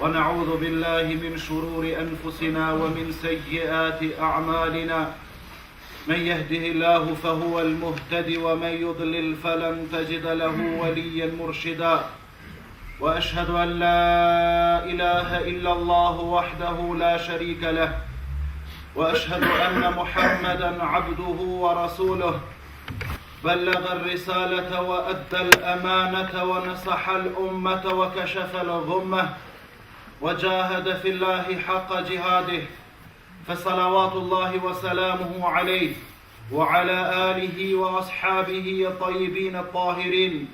ونعوذ بالله من شرور أنفسنا ومن سيئات أعمالنا من يهده الله فهو المهتد ومن يضلل فلن تجد له وليا مرشدا واشهد ان لا اله الا الله وحده لا شريك له واشهد ان محمدا عبده ورسوله بلغ الرساله وادى الامانه ونصح الامه وكشف الغمه وجاهد في الله حق جهاده فصلوات الله وسلامه عليه وعلى آله وأصحابه الطيبين الطاهرين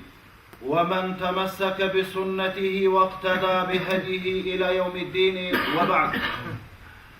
ومن تمسك بسنته واقتدى بهديه إلى يوم الدين وبعد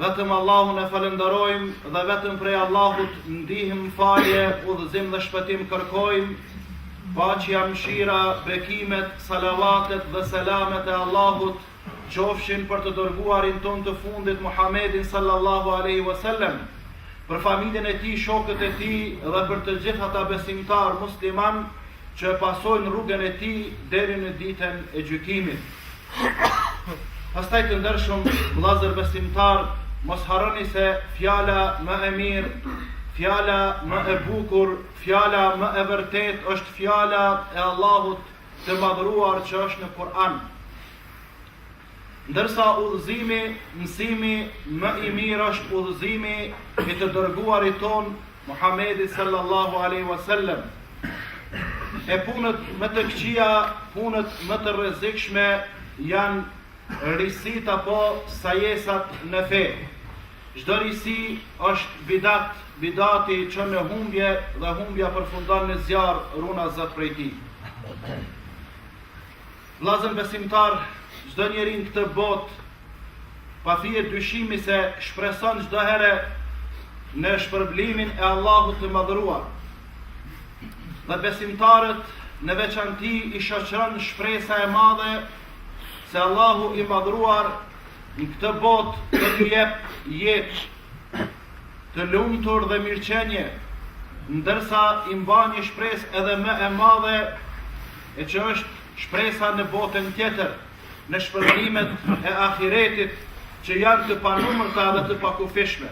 Vetëm Allahun e falënderojmë dhe vetëm prej Allahut ndihmë, falje, udhëzim dhe shpëtim kërkojmë. Paqja, mëshira, bekimet, salavatet dhe selamet e Allahut qofshin për të dërguarin tonë të fundit Muhamedin sallallahu alejhi ve selem, për familjen e tij, shokët e tij dhe për të gjithë ata besimtarë muslimanë që pasojnë rrugën e tij deri në ditën e gjykimit. Pastaj të ndershëm vllazër besimtarë, mos harroni se fjala më e mirë, fjala më e bukur, fjala më e vërtetë është fjala e Allahut të madhëruar që është në Kur'an. Ndërsa udhëzimi, mësimi, më i mirë është udhëzimi i të dërguarit tonë Muhamedit sallallahu alejhi ve selem. E punët më të këqija, punët më të rrezikshme janë risitë apo sajesat në fe. Çdo risi është bidat, bidati çon në humbje dhe humbja përfundon në zjarr, ruana Zot prej tij. Vllazën besimtarë, çdo njeri në këtë botë, pa fije dyshimi se shpreson çdo herë në shpërblimin e Allahut të Madhëruar. Dhe besimtarët në veçanti i shoqëron shpresa e madhe se Allahu i Madhëruar në këtë botë do t'i jep jetë të lumtur dhe mirëqenie, ndërsa i mban një shpresë edhe më e madhe e që është shpresa në botën tjetër, në shpërblimet e ahiretit që janë të panumërta dhe të pakufishme.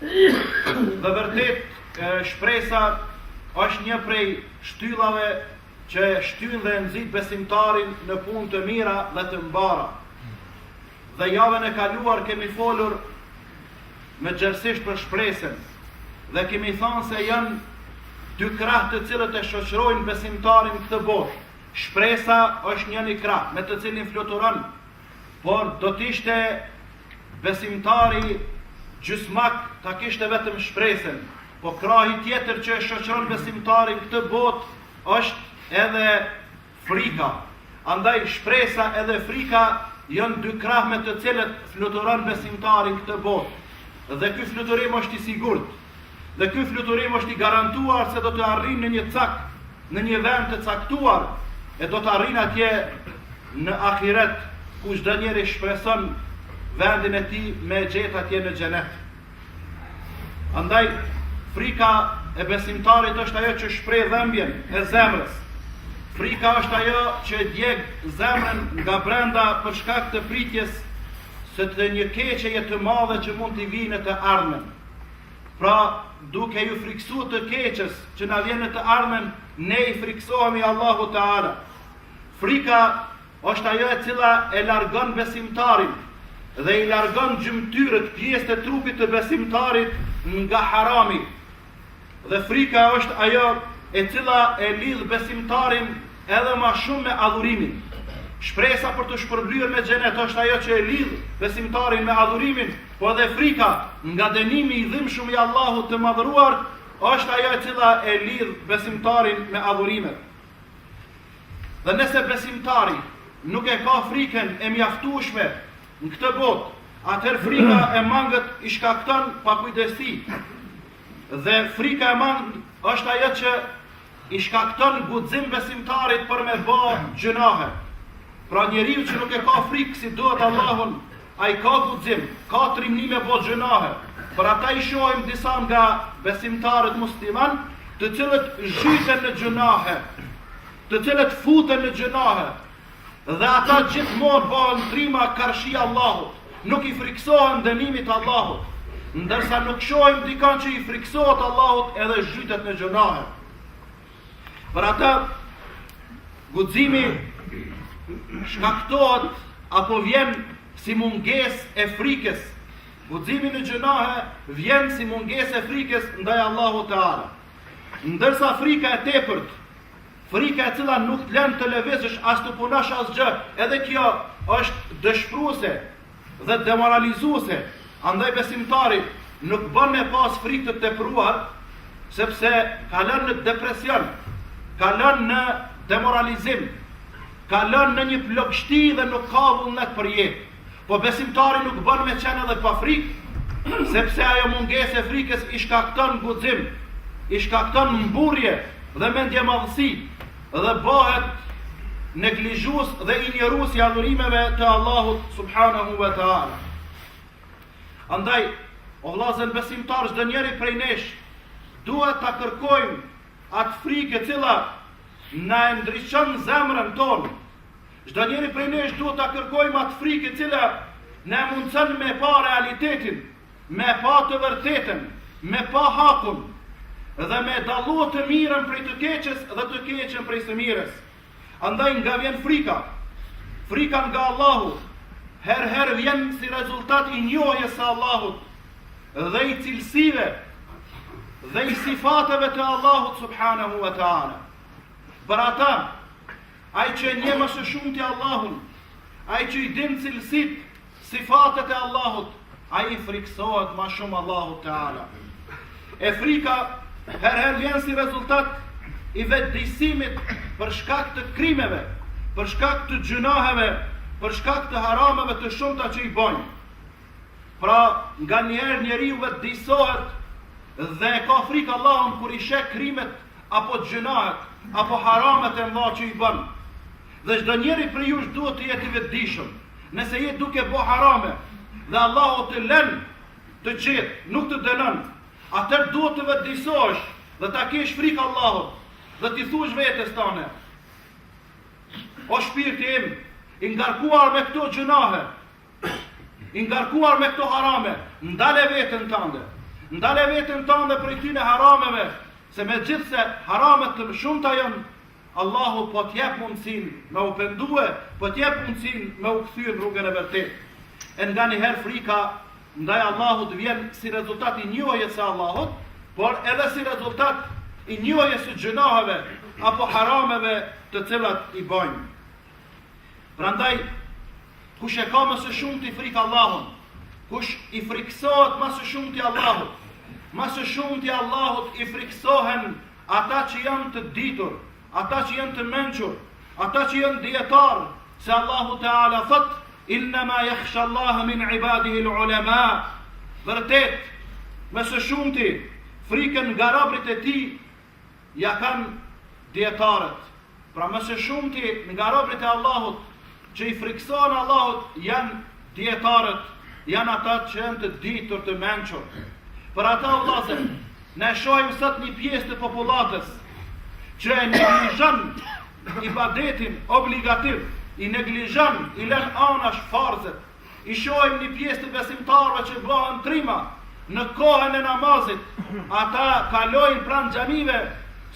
Dhe vërtet, shpresa është një prej shtyllave që e shtyn dhe nxit besimtarin në punë të mira dhe të mbara. Dhe javën e kaluar kemi folur më gjerësisht për shpresën dhe kemi thanë se janë dy krahë të cilët e shoqërojnë besimtarin n'këtë botë. Shpresa është njëni krah me të cilin fluturon, por do të ishte besimtari gjysmak t'a kishte vetëm shpresën, po krahi tjetër që e shoqëron besimtarin n'këtë botë është edhe Frika. Andaj shpresa edhe frika janë dy krahë me të cilët fluturon besimtari n'këtë botë. Dhe ky fluturim është i sigurt. Dhe ky fluturim është i garantuar se do të arrijë në një cak, në një vend të caktuar, e do të arrijë atje në Ahiret, ku çdo njeri shpreson vendin e tij me e gjetë atje në Xhenet. Andaj, frika e besimtarit është ajo që shpreh dhembjen e zemrës. Frika është ajo që djeg zemrën nga brenda për shkak të pritjes së një të keqeje të madhe që mund t'i vijë në të ardhmen. Pra, duke ju friksu të keqës që na vjen në të ardhmen, ne i friksohemi Allahu Teala. Frika është ajo e cila e largon besimtarin dhe i largon gjymtyrët, pjesët e trupit të besimtarit nga harami. Dhe frika është ajo e cila e lidh besimtarin edhe më shumë me adhurimin. Shpresa për t'u shpërblyer me xhenet është ajo që e lidh besimtarin me adhurimin, por dhe frika nga dënimi i dhimbshëm i Allahut të madhëruar është ajo e cila e lidh besimtarin me adhurimet. Dhe nëse besimtari nuk e ka frikën e mjaftueshme në këtë botë, atëherë frika e mangët i shkakton pakujdesi. Dhe frika e mangët është ajo që i shkakton guxim besimtarit për me bo gjynahe. Pra njeriu që nuk e ka frikë si duhet Allahun, Ai ka guxim, ka trimni me bo gjynahe, për ata i shohim disa nga besimtarët musliman, të cilët zhyten në gjynahe, të cilët futen në gjynahe, dhe ata gjithmonë bëhen trima karshi Allahut, nuk i frikësohen dënimit të Allahut, ndërsa nuk shohim dikon që i frikësohet Allahut edhe zhytet në gjynahe. Për ata, guximi shkaktohet apo vjen si mungesë e frikës. Guximi në gjynahe vjen si mungesë e frikës ndaj Allahu Teala. Ndërsa frika e tepërt, frika e cila nuk të len të levizësh as të punash asgjë, edhe kjo është dëshpruese dhe demoralizuese, andaj besimtari nuk bën me pas frikë të tepruar, sepse kalon në depresion, kalon në demoralizim, kalon në një plogështi dhe nuk ka vullnet për jetë. Po besimtari nuk bën me qenë edhe pa frikë, sepse ajo mungesë e frikës i shkakton guxim, i shkakton mburrje dhe mendjemadhësi. dhe bëhet neglizhues dhe injorues i adhurimeve të Allahut subhanahu wa taala. Andaj, o vllazën besimtar, çdo njeri prej nesh duhet ta kërkojmë atë frikë e cila na e ndriçon zemrën tonë. Çdo njeri prej nesh duhet ta kërkojmë atë frikë e cila na e mundson me pa realitetin me pa të vërtetën, me pa hakun, dhe me dallu të mirën prej të keqes dhe të keqen prej së mirës. Andaj nga vjen frika, frika nga Allahu, herë-herë vjen si rezultat i njohjes së Allahut, dhe i cilësive, dhe i sifateve të Allahut subhanahu wa ta'ala. Për ata, ai që e njeh ma së shumti Allahun, ai që i din cilësitë Sifatet e Allahut, Ai i frikësohet ma shumë Allahut teala. E frika herë-herë vjen si rezultat i vetëdijësimit për shkak të krimeve, për shkak të gjynaheve, për shkak të harameve të shumta që i bojnë. Pra, nganjëherë njeriu vetëdijësohet dhe e ka frikë Allahun kur i sheh krimet apo gjynahet, apo haramet e mdha që i bën. Dhe çdonjëri prej jush duhet të jetë i vetëdijshëm. Nëse je duke bo harame dhe Allahu të lën të qetë, nuk të dënon, atëherë duhet të vetëdijsohesh dhe ta kesh frikë Allahut dhe t'i thuash vetes tande: O shpirti im, i ngarkuar me këto gjynahe, i ngarkuar me këto harame, ndale veten tënde. Ndale veten tënde prej këtyre harameve, se megjithëse haramet të shumta janë Allahu po të jep mundësinë me u pendue, po të jep mundësinë me u kthye në rrugën e vërtetë. E nganjëherë frika ndaj Allahut vjen si rezultat i njohjes së Allahut, por edhe si rezultat i njohjes së gjynaheve apo harameve të cilat i bojmë. Prandaj kush e ka ma së shumti frikë Allahun, kush i frikësohet ma së shumti Allahut, ma së shumti Allahut i frikësohen Ata që janë të ditur, ata që janë të mençur, ata që janë dijetarë, se Allahu Teala thotë, Inna ma yakhsha Allah min ibadihi al-ulama. Vërtet, më së shumti frikën nga robërit e tij ia kanë dijetarët. Pra më së shumti nga robrit e Allahut që i frikësohen Allahut janë dijetarët, janë ata që janë të ditur të mençur. Për ata vllazën, ne shohim sot një pjesë të popullatës që e neglizhon ibadetin obligativ, i neglizhon, i lën anash farzet, I shohim një pjesë të besimtarëve që bëhen trima në kohën e namazit. Ata kalojnë pranë xhamive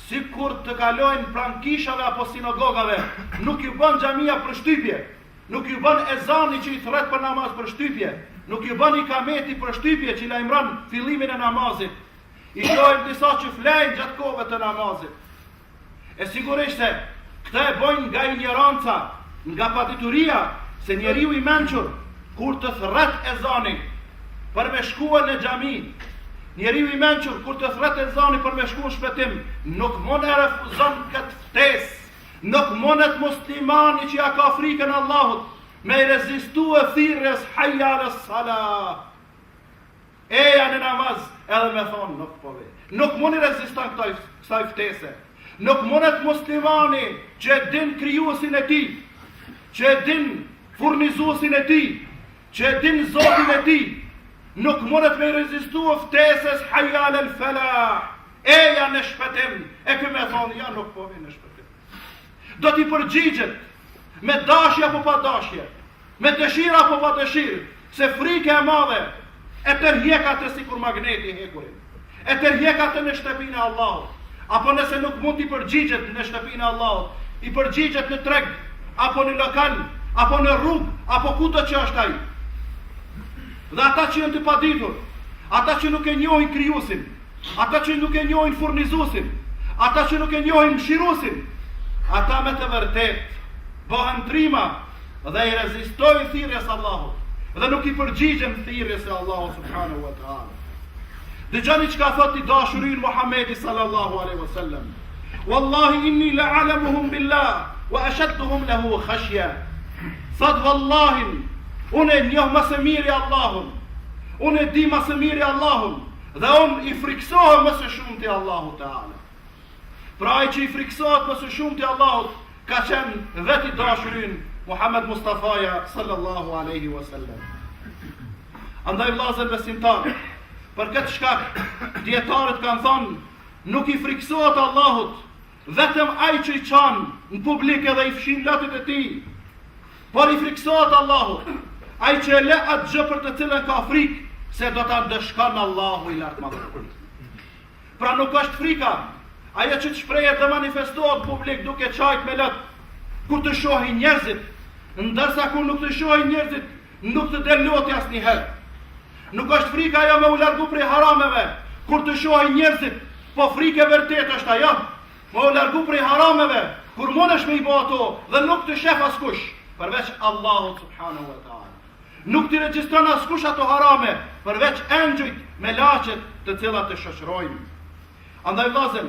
sikur të kalojnë pranë kishave apo sinagogave. Nuk ju bën xhamia përshtypje, nuk ju bën ezani që i thërret për namaz përshtypje, nuk ju bën ikameti përshtypje që lajmëron fillimin e namazit. I shohim disa që flejnë gjatë kohëve të namazit. E sigurisht, këtë e bojnë nga injoranca, nga padituria, se njeriu i mençur, kur të thërret ezani, për me shkue në xhami, njeriu i mençur, kur të thërret ezani, për me shkue në shpëtim, nuk mund e refuzon këtë ftesë, nuk mundet muslimani që ia ka frikën Allahut, me i rezistue thirrjes, hajjale salah. Eja në namaz edhe me thonë nuk po vij. Nuk mun i reziston kësaj, kësaj ftese. Nuk mundet muslimani që e din krijuesin e tij, që e din furnizuesin e tij, që e din Zotin e tij, nuk mundet me i rezistue ftesës hajjale l-felah. Eja në shpëtim, e ky me thonë, jo nuk po vij në shpëtim. Do t'i përgjigjet, me dashje apo pa dashje, me dëshirë apo pa dëshirë, se frika e madhe e tërhjek atë sikur magneti hekurin, e tërhjek atë në shtëpinë e Allahut, apo nëse nuk mund t'i përgjigjet në shtëpinë e Allahut, i përgjigjet në treg, apo në lokal, apo në rrugë, apo kudo që është ai. Dhe ata që janë të paditur, ata që nuk e njohin Krijuesin, Ata që nuk e njohin furnizuesin, ata që nuk e njohin mëshiruesin, ata me të vërtetë bëhen trima dhe i rezistojnë thirrjes së Allahut dhe nuk i përgjigjen thirrjes së Allahut subhanahu wa taala. Dëgjoni çka thotë i dashuri ynë Muhamedi sallallahu alaihi wasallam. Wallahi inni la'alamuhum billah wa ashadduhum lahu khashya. Tha vallahi, unë e njoh më së miri Allahun. Unë e di më së miri Allahun Dhe unë i friksohem më së shumti Allahut Teala. Pra ai që i friksohet më së shumti Allahut ka qenë vetë i dashuri ynë Muhammed Mustafaja sallallahu alaihi wasallam. Andaj vëllazër besimtarë, për këtë shkak dietarët kanë thënë nuk i friksohet Allahut Vetëm ai që qan në publik edhe i fshin lotët e tij, por i frikësohet Allahut, ai që e lë atë gjë për të cilën ka frikë, se do ta ndëshkojë Allahu i lartmadhëruar. Pra nuk është frika, ajo që të shprehet dhe manifestohet në publik duke qajt me lot, kur të shohin njerëzit, ndërsa kur nuk të shohin njerëzit, Nuk të del loti asnjëherë. Nuk është frika ajo me u largu prej harameve, kur të shohin njerëzit, po frikë e vërtetë është ajo. Me u largu prej harameve, kur mundesh me i bë ato dhe nuk të shef askush, përveç Allahut subhanahu wa taala. Nuk t'i regjistron askush ato harame, përveç engjëjt, melaqet të cilat të shoqërojnë. Andaj vëllezër,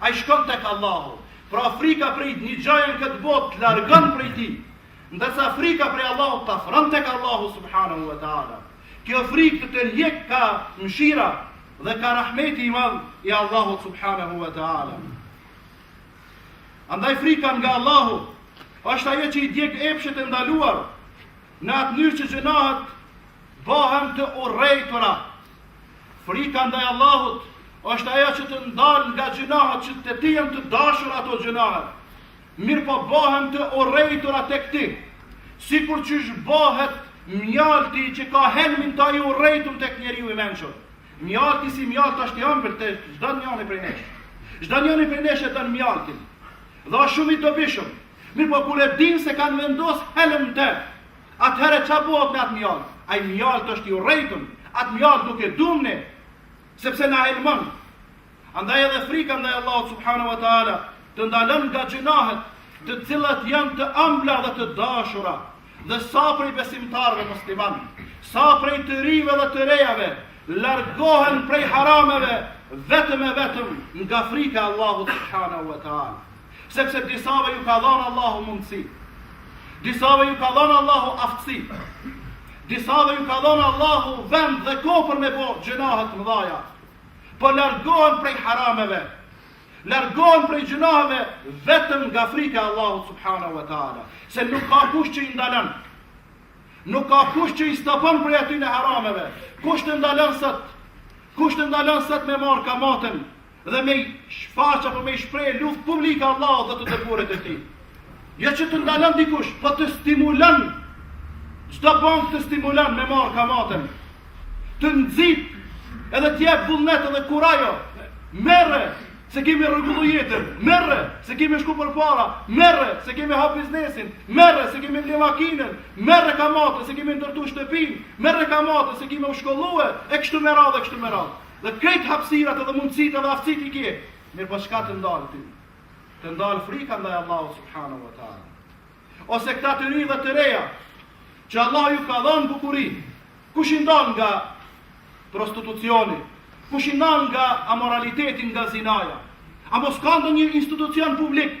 Ai shkon tek Allahu. Pra frika prej një gjaje në këtë botë të largon prej tij, ndërsa frika prej Allahut të afron tek Allahu subhanahu wa taala. Kjo frikë të tërheq ka mëshira dhe ka rahmeti i madh i Allahut subhanahu wa taala. Andaj frika nga Allahu është ajo që i djeg epshet e ndaluar në atë mënyrë që gjënahet bëhen të urrejtura Frika ndaj Allahut është ajo që të ndalë nga gjynahet që te ti janë të dashur ato gjynahet. Mirëpo bëhen të urrejtura tek ti, sikur qysh bohet mjalti që ka helmin n'ta i urrejtur tek njeriu i mençur. Mjalti si mjalti është i ambël për çdo njanin prej nesh. Çdo njani prej nesh e don mjaltin. Dhe është shumë i dobishëm. Mirëpo kur e din se kanë vendos helm n'te, Atëherë ça bëhet me atë mjaltë? Ai mjaltë është i urrejtun, atë mjaltë nuk e duam ne, sepse na helmon. Andaj edhe frika ndaj Allahut subhanahu wa taala të ndalon nga gjynahet, të cilat janë të ëmbla dhe të dashura, dhe sa prej besimtarëve musliman, sa prej të rive dhe të rejave, largohen prej harameve vetëm e vetëm nga frika e Allahut subhanahu wa taala. Sepse disave ju ka dhënë Allahu mundësi. Disave ju ka dhënë Allahu aftësi. Disave ju ka dhënë Allahu vend dhe kohë për me bo gjënahe të mëdhaja. Po largohen prej harameve. Largohen prej gjënaheve vetëm nga frika e Allahut subhanahu wa taala, se nuk ka kush që i ndalon. Nuk ka kush që i stopon prej atyne harameve. Kush të ndalon sot? Kush të ndalon sot me marr kamatën? dhe me i shfaq apo me i shpreh luftë publike Allahut dhe të dërguarit të tij. Jo që të ndalon dikush, po të stimulon. Çdo bankë të stimulon me marr kamaten. Të nxit edhe të jep vullnet edhe kurajo. Merre se ke me rregullu jetën. Merre se ke me shku përpara. Merre se ke me hap biznesin. Merre se ke me ble makinën. Merre kamaten se ke me ndërtu shtëpinë. Merre kamaten se ke me u shkollu e kështu me radhë, e kështu me radhë. Dhe krejt hapësirat edhe mundësitë edhe aftësitë i ke, mirëpo çka të ndal ty? Të ndal frika ndaj Allahut subhanahu wa taala. Ose këta të ri dhe të reja që Allah ju ka dhënë bukuri. Kush i ndal nga prostitucioni? Kush i ndal nga amoraliteti, nga zinaja? A mos ka ndonjë institucion publik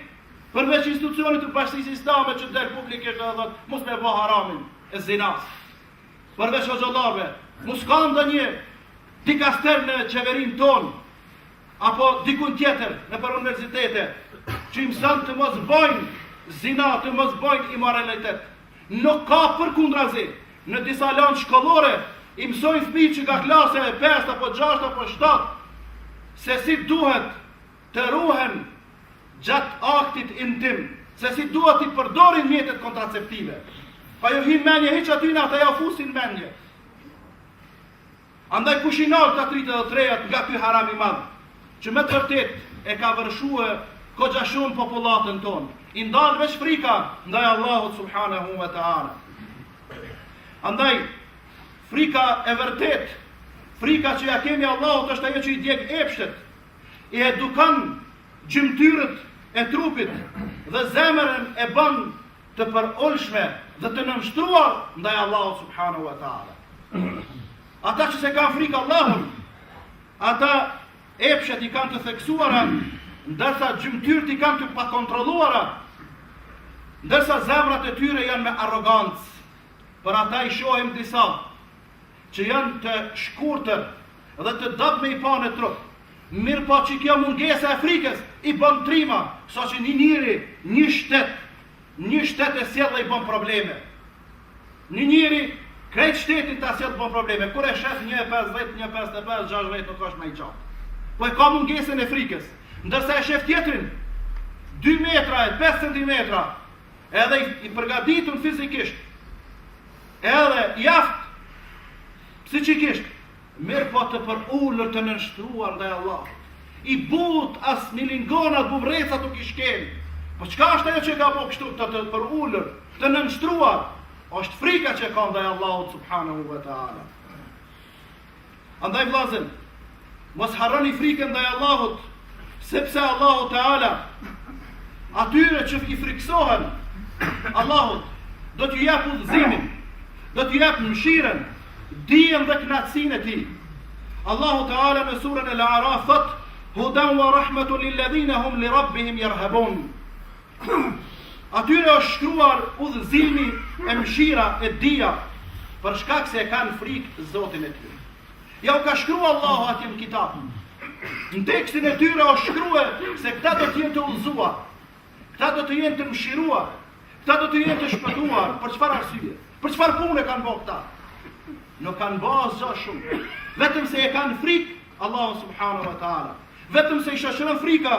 përveç institucionit të bashkësisë islame që del publikisht edhe thotë mos me bë haramin e zinasë? Përveç hoxhallarëve, mos ka ndonjë dikaster në qeverinë tonë apo dikun tjetër nëpër universitete që i mëson të mos bëjnë zina, të mos bëjnë imoralitet. Nuk ka, përkundrazi. Në disa landë shkollore i mësojnë fëmijët që nga klasa e 5 apo 6 apo 7 se si duhet të ruhen gjatë aktit intim, se si duhet t'i përdorin mjetet kontraceptive. Pa ju hi n'menje hiç atyne, ata ja fusin n'menje. Andaj kush i ndal të rinjtë dhe të rejat nga ky haram i madh, që me të vërtetë e ka vërshue koxha shumë populatën tonë, i ndal veç frika ndaj Allahut subhanahu wa ta'ala. Andaj, frika e vërtetë, frika që ja kemi Allahut është ajo që i djeg epshet, i edukon gjymtyrët e trupit dhe zemrën e bën të përulshme dhe të nënshtruar ndaj Allahut subhanahu wa taala. Ata që s'e kanë frikë Allahun, ata epshet i kanë të theksuara, ndërsa gjymtyrët i kanë të pakontrolluara, ndërsa zemrat e tyre janë me arrogancë. Për ata i shohim disa që janë të shkurtër dhe të dobët me i pa në trup, mirëpo që kjo mungesa e frikës i bën trima, saqë një njeri, një shtet, një shtet e sjell dhe i bën probleme. Një njeri krejt shtetin ta sjell të bën probleme, kur e shef 1.50, 1.55, 60 nuk është më i gjatë. Po e ka mungesën e frikës, ndërsa e shef tjetrin 2 metra e 5 cm edhe i përgatitur fizikisht, edhe i aftë psikikisht, mirëpo të përulur të nënshtruar ndaj Allahut, i butë as milingonat bubrrecat nuk i shkel, po çka është ajo që e ka bo kështu këtë të përulur të nënshtruar, është frika që ka ndaj Allahut subhanahu wa ta'ala. Andaj vllazën, mos harroni frikën ndaj Allahut, sepse Allahu Teala atyre që i frikësohen Allahut do t'ju japë udhëzimin, do t'ju japë mëshirën, dijen dhe kënaqësinë e tij. Allahu Teala në surën El-A'raf thot: "Hudan wa rahmatun lil ladhina hum li rabbihim yarhabun." Atyre është shkruar udhëzimi e mëshira e dija për shkak se e kanë frikë Zotin e tyre. Ja u ka shkruar Allahu atje në kitab. Në tekstin e tyre është shkruar se këta do të jenë të udhëzuar. Këta do të jenë të mëshiruar. Këta do të jenë të shpëtuar për çfarë arsye? Për çfarë pune kanë bërë këta? Nuk kanë bërë asgjë shumë. Vetëm se e kanë frikë Allahun subhanahu wa taala. Vetëm se i shoqëron frika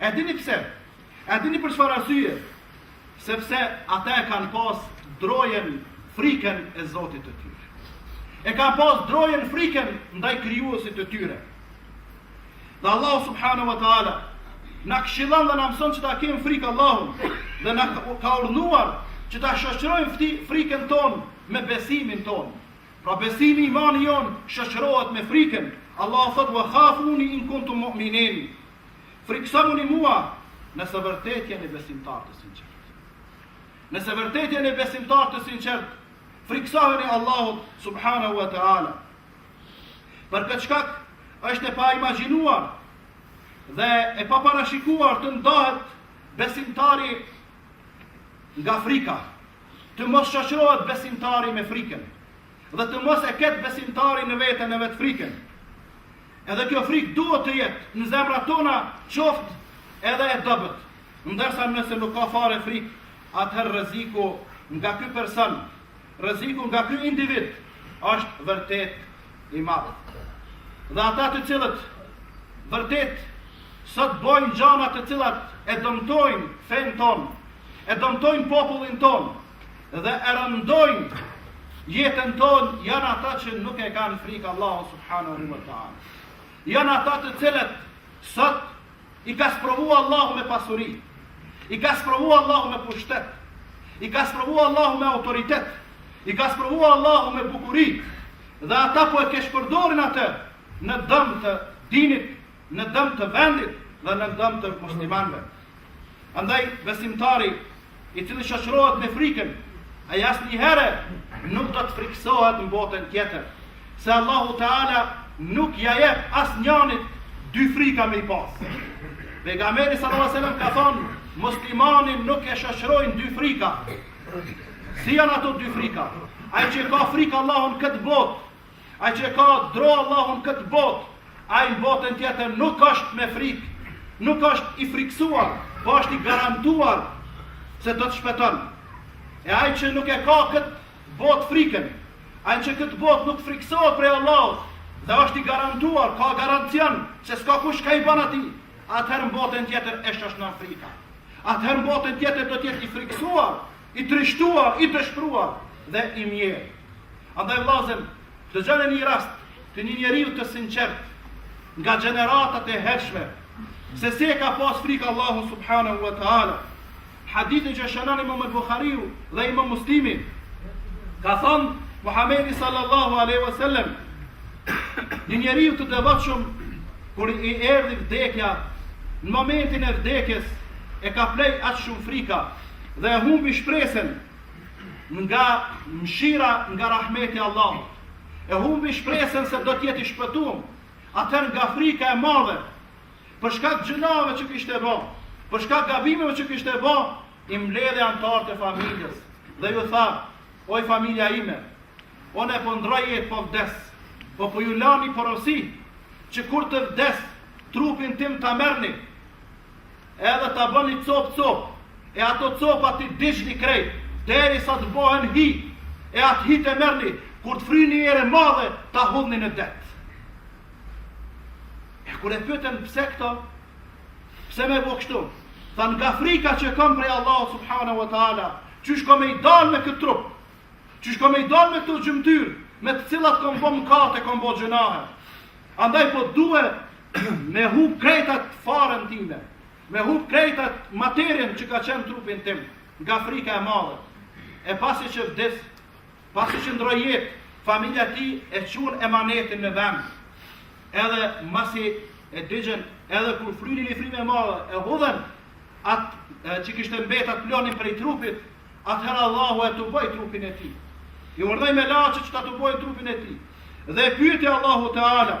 E dini pse? E dini për çfarë arsye? Sepse ata e kanë pas drojen frikën e Zotit të tyre. E kanë pas drojen frikën ndaj krijuesit të tyre. Dhe Allahu subhanahu wa taala na këshillon dhe na mëson që ta kemi frikë Allahun dhe na ka urdhëruar që ta shoqërojmë frikën tonë me besimin tonë. Pra besimi imani jonë shoqërohet me frikën. Allahu thotë wa khafuni in kuntum mu'minin. Frikësoni mua nëse vërtet jeni besimtarë të sinqertë. Nëse vërtet jeni besimtarë të sinqertë, frikësoheni Allahut subhanahu wa ta'ala. Për këtë shkak është e pa imagjinuar dhe e pa parashikuar të ndahet besimtari nga frika, të mos shoqërohet besimtari me frikën dhe të mos e ketë besimtari në veten e vet frikën. Edhe kjo frikë duhet të jetë në zemrat tona qoftë edhe e dobët. Ndërsa nëse nuk ka fare frikë, atëherë rreziku nga ky person rreziku nga ky individ është vërtet i madh. Dhe ata të cilët vërtet sot bojnë gjama të cilat e dëmtojnë fenë tonë, e dëmtojnë popullin tonë dhe e rëndojnë jetën tonë, janë ata që nuk e kanë frikë Allahu subhanahu wa taala. Janë ata të cilët sot I ka sprovu Allahu me pasuri. I ka sprovu Allahu me pushtet. I ka sprovu Allahu me autoritet. I ka sprovu Allahu me bukuri. Dhe ata po e keshpërdorin atë në dëm të dinit, në dëm të vendit dhe në dëm të muslimanëve. Andaj besimtari i cili shoqërohet me frikën, ai asnjëherë nuk do të frikësohet në botën tjetër, se Allahu Teala nuk ja jep asnjanit dy frika me i pas. Pejgamberi sallallahu alajhi wasallam ka thonë, muslimanin nuk e shoqërojnë dy frika. Si janë ato dy frika? Ai që ka frikë Allahun këtë botë, Ai që e ka dro Allahun këtë botë, ai në botën tjetër nuk është me frikë, nuk është i frikësuar, po është i garantuar se do të shpëton. E ai që nuk e ka këtë botë frikën, ai që këtë botë nuk frikësohet prej Allahut dhe është i garantuar, ka garancion se s'ka kush çka i ban atij, atëherë në botën tjetër është është në frikë. Atëherë në botën tjetër do të jetë i frikësuar, I trishtuar, i dëshpëruar dhe i mjerë. Andaj vëllazër, dëgjone një rast të një njeriu të sinqertë nga gjeneratat e hershme, se si e ka pas frikë Allahun subhanehu ve teala. Hadithin që e shënon Imam al-Buhariu dhe Imam Muslimi, ka thënë Muhamedi sallallahu alaihi wasallam, një njeriu të devotshëm kur i erdhi vdekja, në momentin e vdekjes e kaploi aq shumë frika, dhe e humbi shpresën nga mshira nga rahmeti Allah e humbi shpresën se do t'jetë i shpëtum atëherë nga frika e madhe për shkak të gjynaheve që kishte bo për shkak gabimeve që kishte bo i mbledh antarët e familjes dhe ju tha oj familja ime unë po ndrroj jetë po vdes po po ju la ni porosi që kur të vdes trupin tim ta merrni Edhe ta bëni copë copë, e ato copa t'i digjni krejt, deri sa të bohen hi, e atë hi ta merrni, kur të fryjë një erë e madhe, ta hudhni në det. E kur e pyetën pse këto? Pse me bo kështu? Tha nga frika që kam prej Allahu subhanahu wa taala, qysh kam me i dal me këtë trup? Qysh kam me i dal me këto gjymtyrë, me të cilat kam bë mëkate, kam bë gjynahe? Andaj po duhet me hup krejtat farën time, me hup krejtat materien që ka qenë trupin tim, nga frika e madhe. E pasi që vdes, pasi që ndrron jetë, familja e tij e çun emanetin në vend. Edhe masi e digjen, edhe kur fryn ni frymë e madhe, e hudhen atë që kishte mbet atë pluhnin prej trupit, Atëherë Allahu e tuboi trupin e tij. I urdhëroi melaqet që ta tubojnë trupin e tij. Dhe e pyeti Allahu Teala,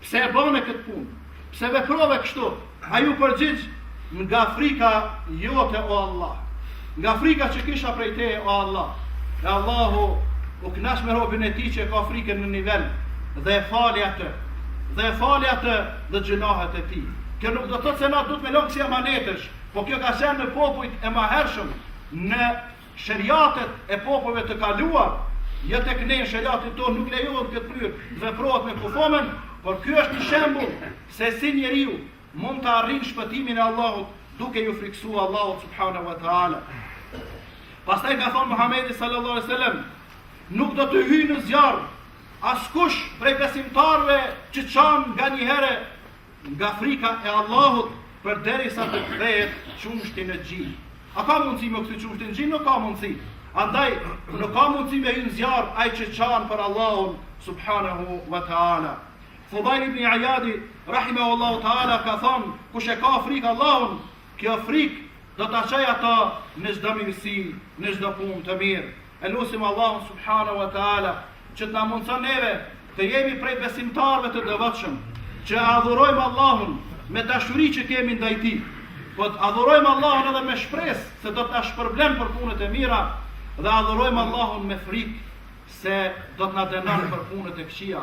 pse e bëne këtë punë? Pse veprove kështu? Ai u përgjigj, nga frika jote o Allah. Nga frika që kisha prej teje o Allah. E Allahu u kënaq me robin e tij që e ka frikën në nivel dhe e fali atë. Dhe e fali atë dhe gjynahet e tij. Kjo nuk do të thotë se na duhet me lënë ksi amanetesh, Po kjo ka qenë në popujt e mahershëm, në sheriatet e popujve të kaluar, jo tek ne në sheriatin tonë nuk lejohet këtë mënyrë të veprohet me kufomën, por ky është një shembull se si njeriu mund të arrijë shpëtimin e Allahut duke ju frikësuar Allahut subhanahu wa taala. Pastaj ka thënë Muhamedi sallallahu alaihi wasallam, nuk do të hyjë në zjarr askush prej besimtarëve që çan nga një herë Nga frika e Allahut përderisa të kthehet qumshti në gji. A ka mundësi me kthy qumshtin në gji? Nuk ka mundësi. Andaj nuk ka mundësi me hyrë në zjarr ai që çan për Allahun subhanahu wa taala. Fudail ibn Iyadi rahimahullahu taala ka thënë, kush e ka frikë Allahun, kjo frikë do ta çojë atë në çdo mirësi, në çdo punë të mirë. E lusim Allahun subhanahu wa taala që të na mundëson neve të jemi prej besimtarëve të devotshëm, që e adhurojmë Allahun me dashuri që kemi ndaj tij. Po të adhurojmë Allahun edhe me shpresë se do të na shpërblen për punët e mira dhe adhurojmë Allahun me frikë se do të na dënon për punët e këqija.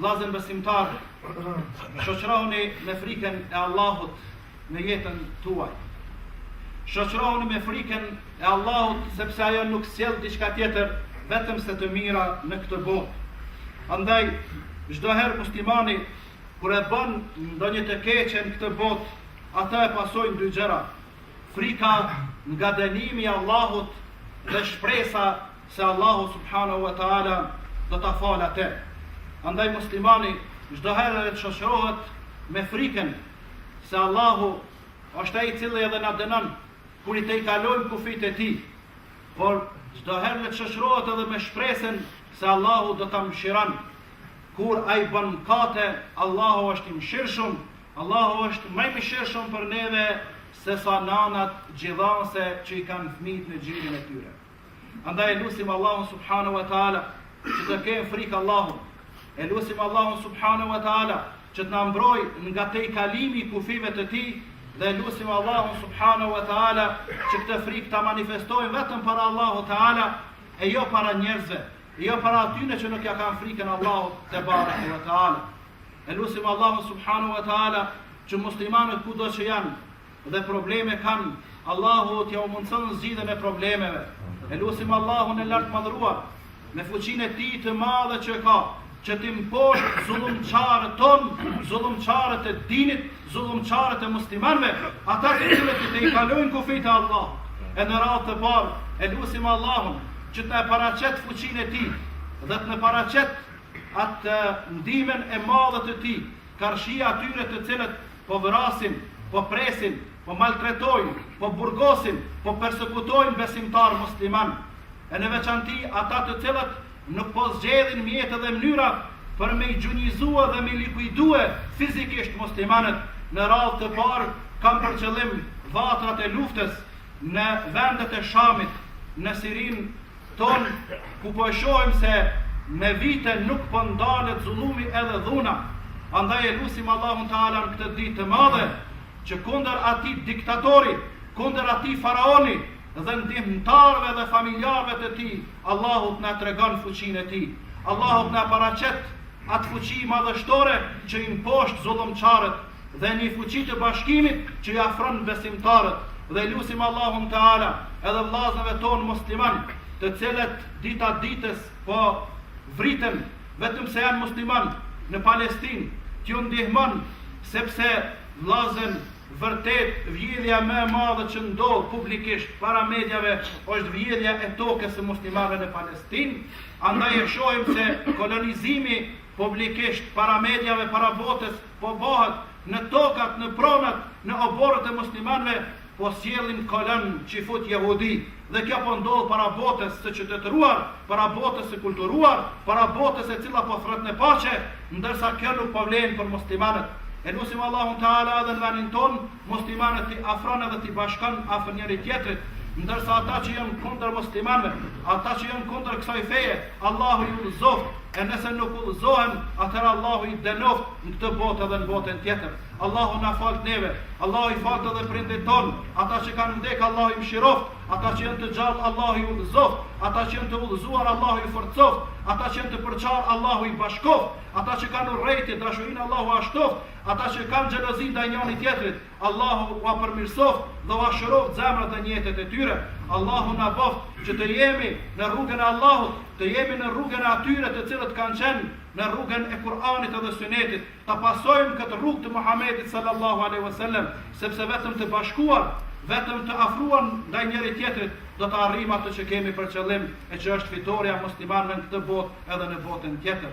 Vllazën besimtarë, shoqërohuni me frikën e Allahut në jetën tuaj. Shoqërohuni me frikën e Allahut sepse ajo nuk sjell diçka tjetër vetëm se të mira në këtë botë. Andaj çdo herë muslimani kur e bën ndonjë të keqe në këtë botë, atë e pasojnë dy gjëra. Frika nga dënimi i Allahut dhe shpresa se Allahu subhanahu wa taala do ta falë atë. Andaj muslimani çdo herë të shoqërohet me frikën se Allahu është ai i cili edhe na dënon kur i tejkalojmë kufijtë e tij. Por çdo herë të shoqërohet edhe me shpresën se Allahu do ta mëshiron. Kur ai bën mëkate, Allahu është i mëshirshëm, Allahu është më i mëshirshëm për neve se sa nanat gjidhanëse që i kanë fëmijët në gjirin e tyre. Andaj e lusim Allahun subhanahu wa taala që të kemi frikë Allahun. E lusim Allahun subhanahu wa taala që të na mbrojë nga tejkalimi i kufijve të tij dhe e lusim Allahun subhanahu wa taala që këtë frikë ta manifestojmë vetëm para Allahut teala e jo para njerëzve, e jo para atyre që nuk ja kanë frikën Allahut tebareke wa taala. E lusim Allahun subhanahu wa taala që muslimanët kudo që janë dhe probleme kanë, Allahu t'jau mundëson zgjidhjen e problemeve. E lusim Allahun e lartmadhëruar, me fuqinë e tij të madhe që ka, që t'i mposhtë zullumqarët tonë, zullumqarët e dinit, zullumqarët e muslimanëve, ata që i tejkalojnë kufijtë e Allahut, e në radhë të parë, e lusim Allahun, që të na e paraqet fuqinë e tij, dhe të na paraqet atë ndihmën e madhe të tij, karshi atyre të cilët po vrasin, po presin, po maltretojnë, po burgosin, po persekutojnë besimtarë muslimanë, e në veçanti ata të cilët nuk po zgjedhin mjete dhe mënyra për me i gjunjëzue dhe me i likuidue fizikisht muslimanët, në radhë të parë kam për qëllim vatrat e luftës në vendet e Shamit, në Sirinë, tonë ku po e shohim se me vite nuk po ndalet zullumi edhe dhuna andaj e lusim Allahun teala në këtë ditë të madhe që kundër atij diktatori kundër atij faraoni dhe ndihmëtarëve dhe familjarëve të tij Allahu të na e tregon fuqinë e tij Allahu të na paraqet atë fuqi madhështore që i mposht zullumqarët dhe një fuqi të bashkimit që i afron besimtarët dhe lusim Allahun Teala edhe vllaznëve tonë musliman të cilët dita ditës po vriten vetëm se janë musliman në Palestinë t'u ndihmon sepse vllazën vërtet vjedhja më e madhe që ndodh publikisht para mediave është vjedhja e tokës së muslimanëve në Palestinë andaj e shohim se kolonizimi publikisht para mediave para botës po bëhet në tokat, në pronat, në oborret e muslimanëve, po sjellin kolonë çifut jehudi dhe kjo po ndodh para botës së qytetëruar, para botës së kulturuar, para botës e cila po thret në paqe, ndërsa kjo nuk po vlen për muslimanët. E lusim Allahun Teala edhe në venin tonë, muslimanët t'i afron edhe t'i bashkon afër njëri tjetrit, ndërsa ata që janë kundër muslimanëve, ata që janë kundër kësaj feje, Allahu i udhëzoft, e nëse nuk udhëzohen, atëherë Allahu i dënoft në këtë botë edhe në botën tjetër. Allahu na falt neve, Allahu i falt edhe prindit ton, ata që kanë dek, Allahu i mëshiroft, ata që janë të gjallë, Allahu i udhëzoft, ata që janë të udhëzuar, Allahu i forcoft, ata që janë të përçarë, Allahu i bashkoft, ata që kanë urrejtje, dashurin Allahu ua shtoft, Ata që kanë xhelozi ndaj njënit tjetrit, Allahu ua përmirësoftë dhe ua shëroftë zemrat dhe nijetet e tyre. Allahu na boftë që të jemi në rrugën e Allahut, të jemi në rrugën e atyre të cilët kanë qenë në rrugën e Kur'anit edhe Synetit, ta pasojmë këtë rrugë të Muhamedit sallallahu alejhi ve sellem, sepse vetëm të bashkuar, vetëm të afruar ndaj njëri tjetrit do ta arrijmë atë që kemi për qëllim e që është fitorja e muslimanëve në këtë botë edhe në botën tjetër.